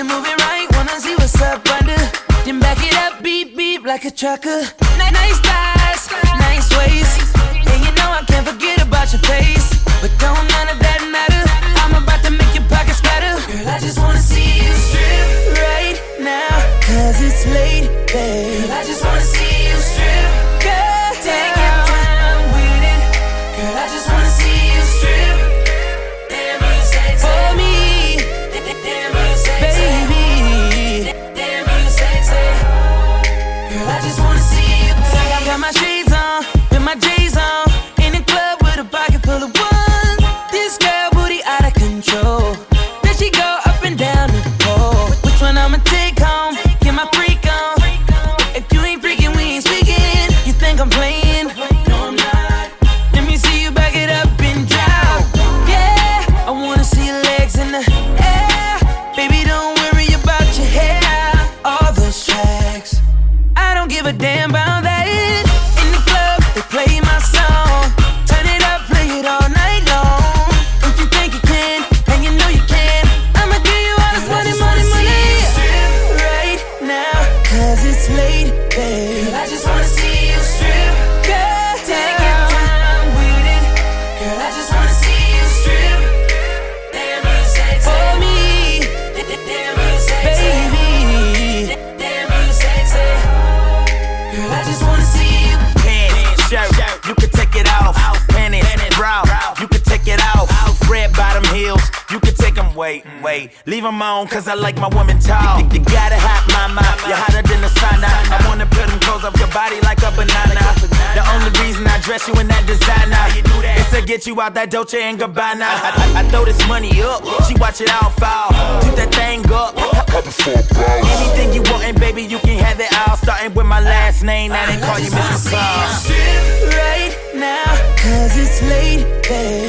you move it right, wanna see what's up under. Then back it up, beep beep like a trucker. Nice thighs, nice waist, and you know I can't forget about your face. But don't none of that matter. I'm about to make your pockets scatter. Girl, I just wanna see you strip right now, cause it's late, babe. Girl, I just wanna see control. Then she go up and down the pole. Which one I'ma take home? Get my freak on. If you ain't freaking, we ain't speaking. You think I'm playing? No, I'm not. Let me see you back it up and. Yeah, I wanna see your legs in the air. Baby, don't worry about your hair. All those tracks. I don't give a damn late, babe. I just wanna see you strip. Girl, take your time with it. Girl, I just wanna see you strip. Damn, you sexy. For me. Damn, you sexy. Baby. Damn, you sexy. Girl, I just wanna see you. Pants, shirt, you can take it off. Panties, bra, you can take it off. Red bottom heels, you can take them. Wait, wait, leave them on, cause I like my woman tall. You, got a hot mama, you're hotter than the sauna. I wanna put them clothes off your body like a banana. The only reason I dress you in that designer is to get you out that Dolce and Gabbana. I, I, I throw this money up, she watch it all fall. Shoot that thing up. Anything you want, and baby, you can have it all. Starting with my last name, now they call you Mr. Claus. right now, cause it's late, babe.